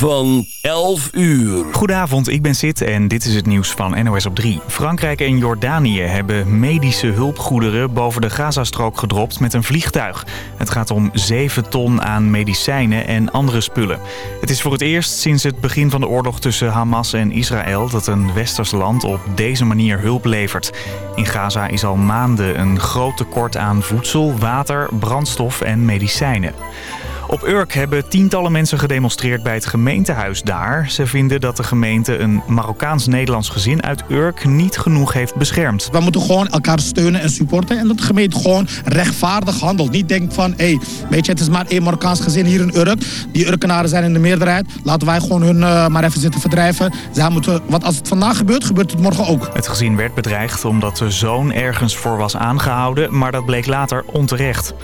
van 11 uur. Goedenavond, ik ben Sid en dit is het nieuws van NOS op 3. Frankrijk en Jordanië hebben medische hulpgoederen boven de Gazastrook gedropt met een vliegtuig. Het gaat om 7 ton aan medicijnen en andere spullen. Het is voor het eerst sinds het begin van de oorlog tussen Hamas en Israël... dat een westers land op deze manier hulp levert. In Gaza is al maanden een groot tekort aan voedsel, water, brandstof en medicijnen. Op Urk hebben tientallen mensen gedemonstreerd bij het gemeentehuis daar. Ze vinden dat de gemeente een Marokkaans-Nederlands gezin uit Urk niet genoeg heeft beschermd. We moeten gewoon elkaar steunen en supporten. En dat de gemeente gewoon rechtvaardig handelt. Niet denkt van, hé, hey, weet je, het is maar één Marokkaans gezin hier in Urk. Die Urkenaren zijn in de meerderheid. Laten wij gewoon hun uh, maar even zitten verdrijven. Zij moeten, wat als het vandaag gebeurt, gebeurt het morgen ook. Het gezin werd bedreigd omdat de zoon ergens voor was aangehouden. Maar dat bleek later onterecht.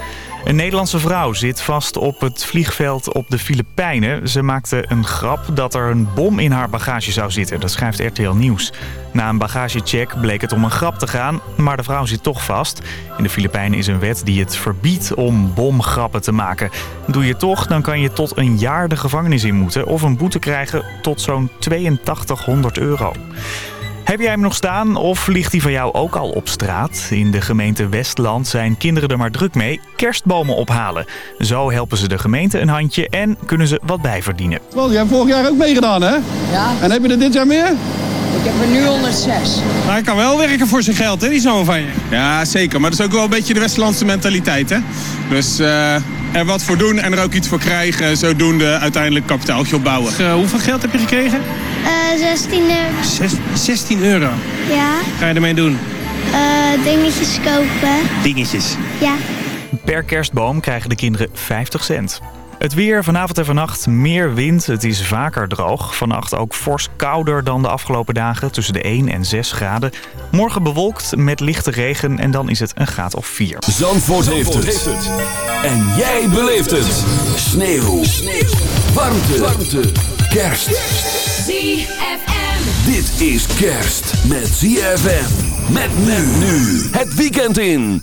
Een Nederlandse vrouw zit vast op het vliegveld op de Filipijnen. Ze maakte een grap dat er een bom in haar bagage zou zitten. Dat schrijft RTL Nieuws. Na een bagagecheck bleek het om een grap te gaan, maar de vrouw zit toch vast. In de Filipijnen is een wet die het verbiedt om bomgrappen te maken. Doe je toch, dan kan je tot een jaar de gevangenis in moeten... of een boete krijgen tot zo'n 8200 euro. Heb jij hem nog staan of ligt hij van jou ook al op straat? In de gemeente Westland zijn kinderen er maar druk mee kerstbomen ophalen. Zo helpen ze de gemeente een handje en kunnen ze wat bijverdienen. Wel, jij hebt vorig jaar ook meegedaan hè? Ja. En heb je er dit jaar meer? Ik heb er nu 106. Hij kan wel werken voor zijn geld, hè, die zoon van je. Ja, zeker. Maar dat is ook wel een beetje de Westlandse mentaliteit, hè. Dus uh, er wat voor doen en er ook iets voor krijgen. Zodoende uiteindelijk kapitaaltje opbouwen. Uh, hoeveel geld heb je gekregen? Uh, 16 euro. Zes, 16 euro? Ja. Ga je ermee doen? Uh, dingetjes kopen. Dingetjes? Ja. Per kerstboom krijgen de kinderen 50 cent. Het weer vanavond en vannacht meer wind. Het is vaker droog. Vannacht ook fors kouder dan de afgelopen dagen. Tussen de 1 en 6 graden. Morgen bewolkt met lichte regen. En dan is het een graad of 4. Zandvoort, Zandvoort heeft, het. En jij beleeft het. Sneeuw. Sneeuw. Warmte. Warmte. Kerst. ZFM. Dit is kerst met ZFM. Met men nu. Het weekend in.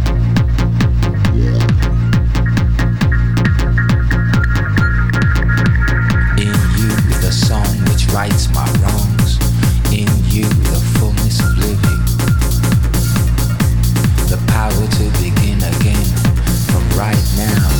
Rights my wrongs. In you, the fullness of living. The power to begin again from right now.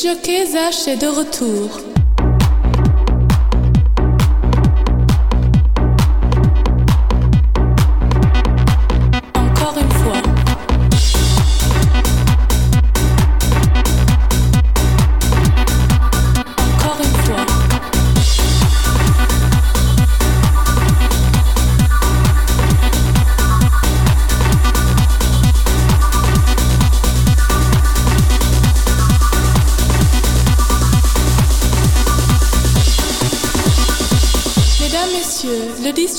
Disjockeys H est de retour.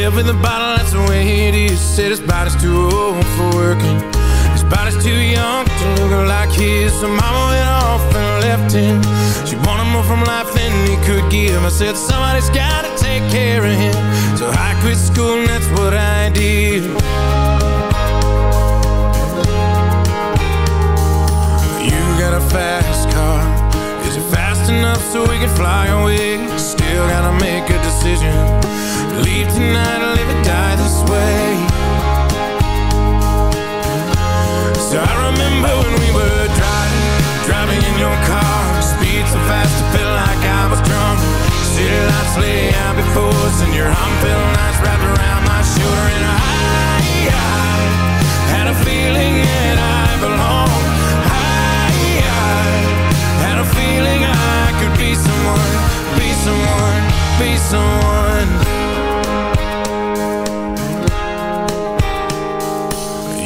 Live with the bottle, that's the way it is. Said his body's too old for working. His body's too young to look like his. So mama went off and left him. She wanted more from life than he could give. I said somebody's gotta take care of him. So I quit school and that's what I did. You got a fast car. Is it fast enough so we can fly away? Still gotta make a decision Leave tonight or live or die this way. So I remember when we were driving Driving in your car. Speed so fast felt like I was drunk. City lights out before us And your arm felt nice wrapped around my shoulder. And I, had a feeling that I belonged I had a feeling I could be someone Be someone, be someone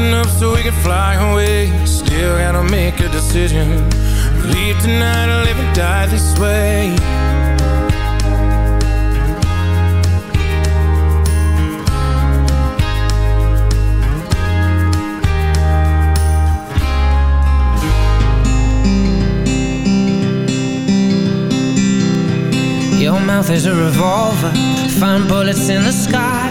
fast enough so we can fly away? Still gotta make a decision Leave tonight or live and die this way Your mouth is a revolver, find bullets in the sky.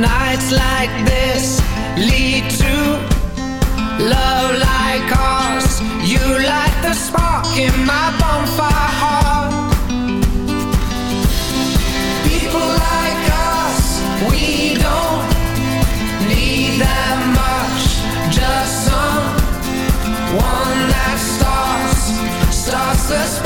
Nights like this lead to love like ours. You light the spark in my bonfire heart. People like us, we don't need that much. Just some one that starts, starts the.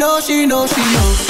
know, she knows, she knows,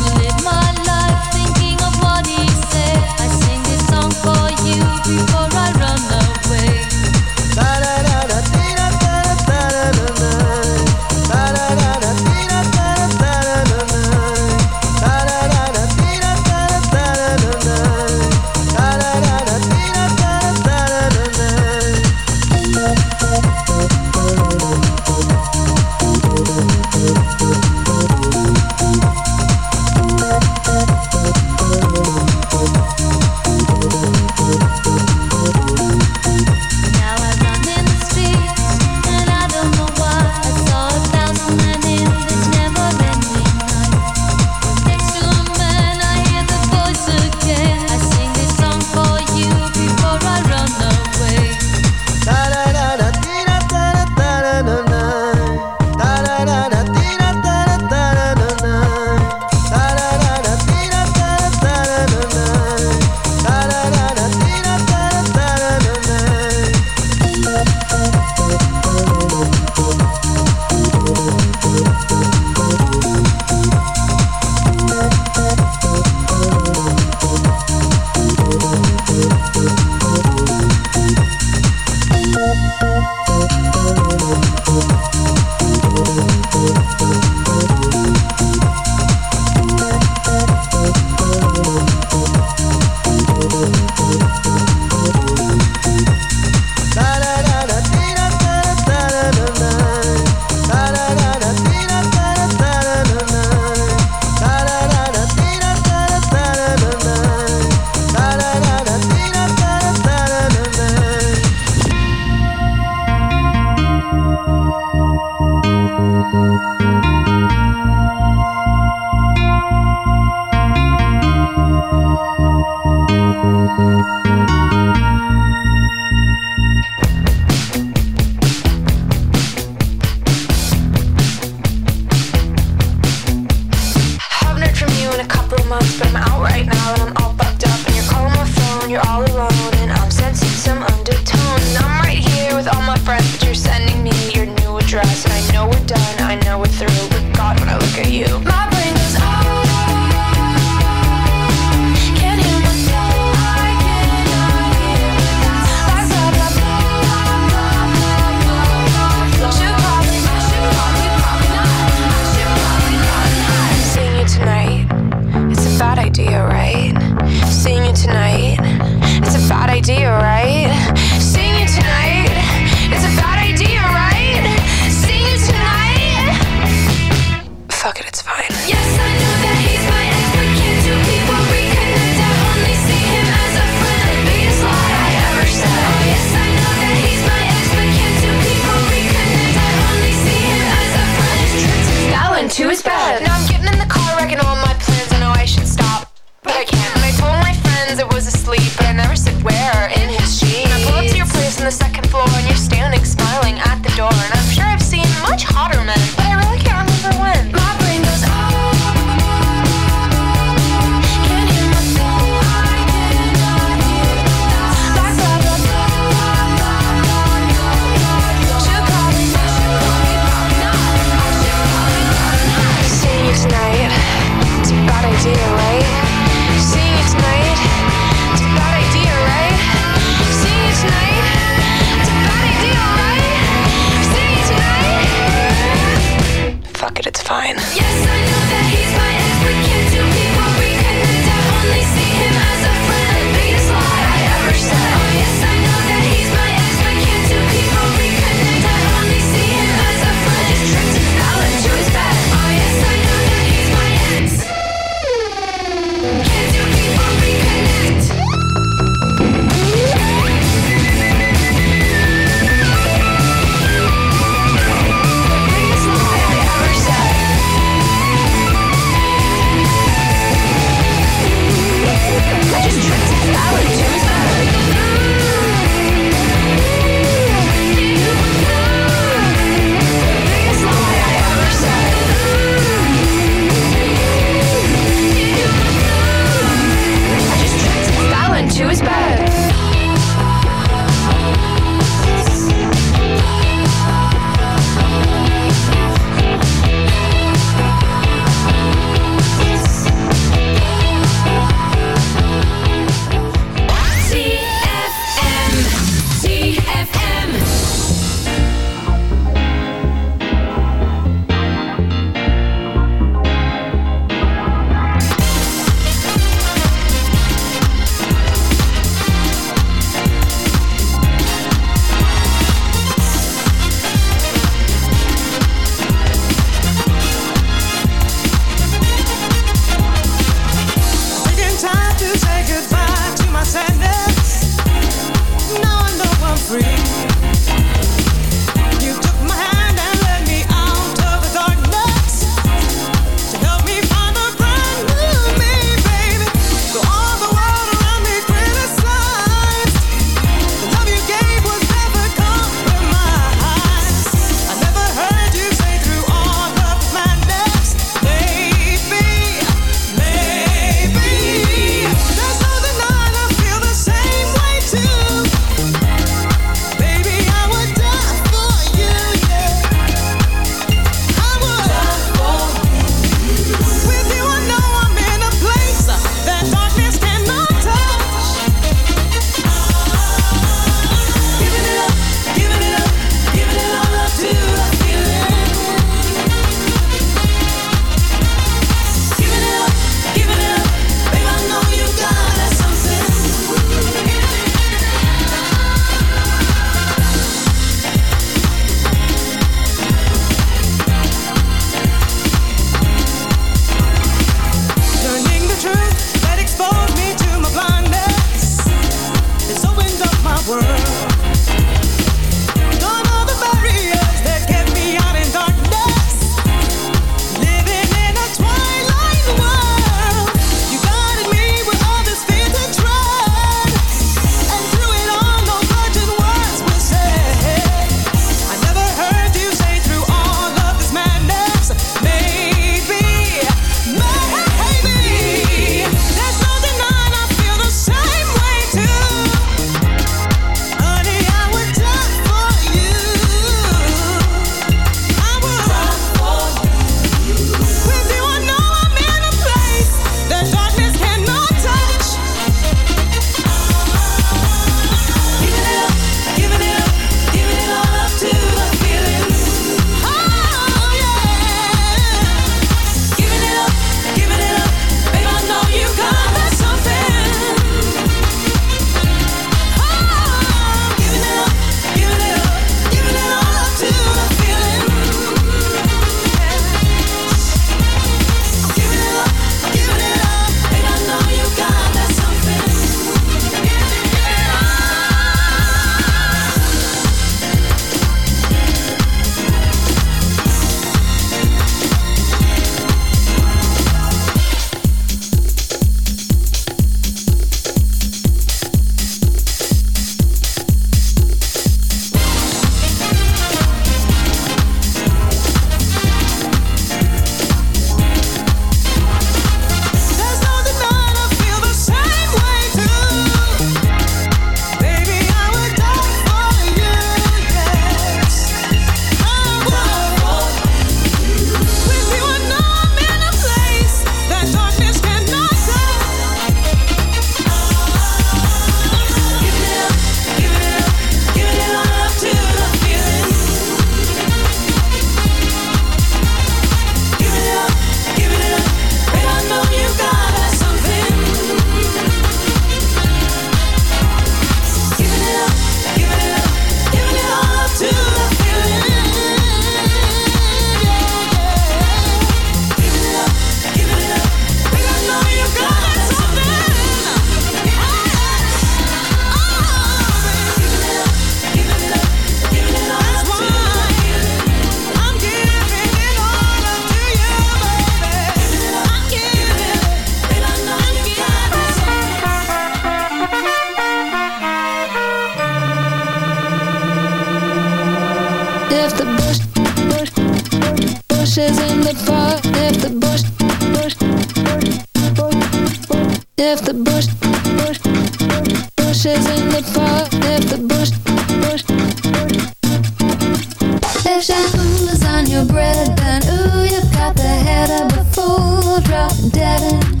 Shampoos on your bread, then ooh, you've got the head of a fool, drop dead in.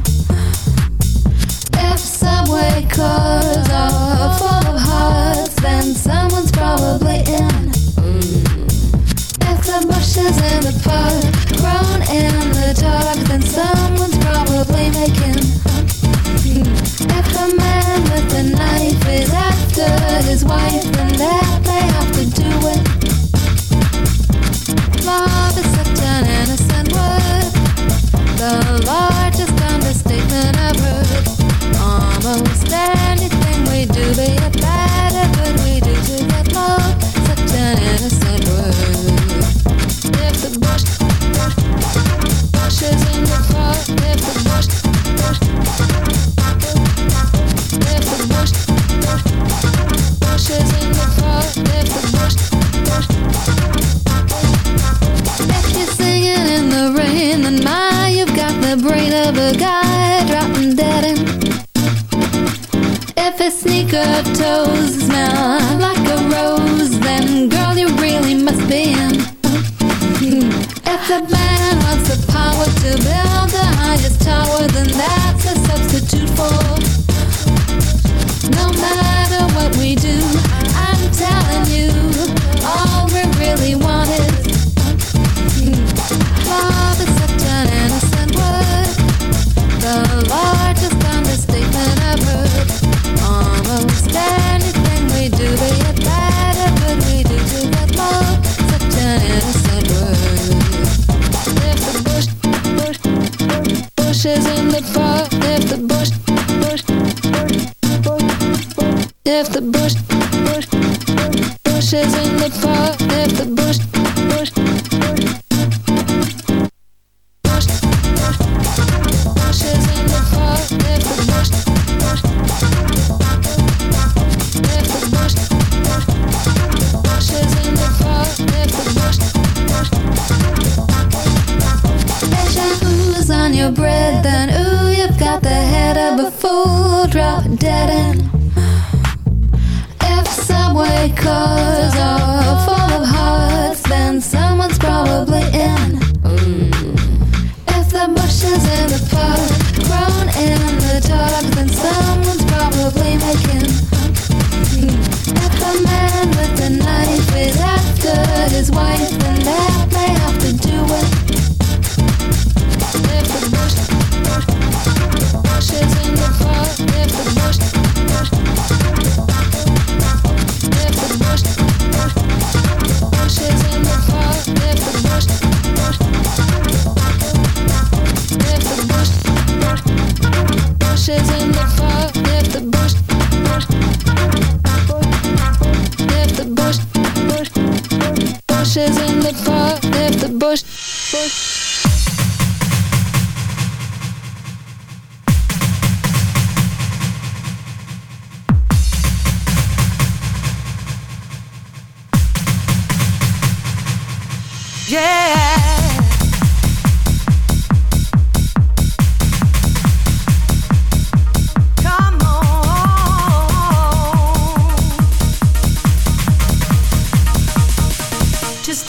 If subway cars are full of hearts, then someone's probably in. If the bushes in the park grown in the dark, then someone's probably making. If the man with the knife is after his wife, then that they have to do it father of a guy dropping dead in. If his sneaker toes smell like a rose, then girl, you really must be in. If the man wants the power to build the highest tower, then that's a substitute for. If the bush, bush, bush, bush is in the park Just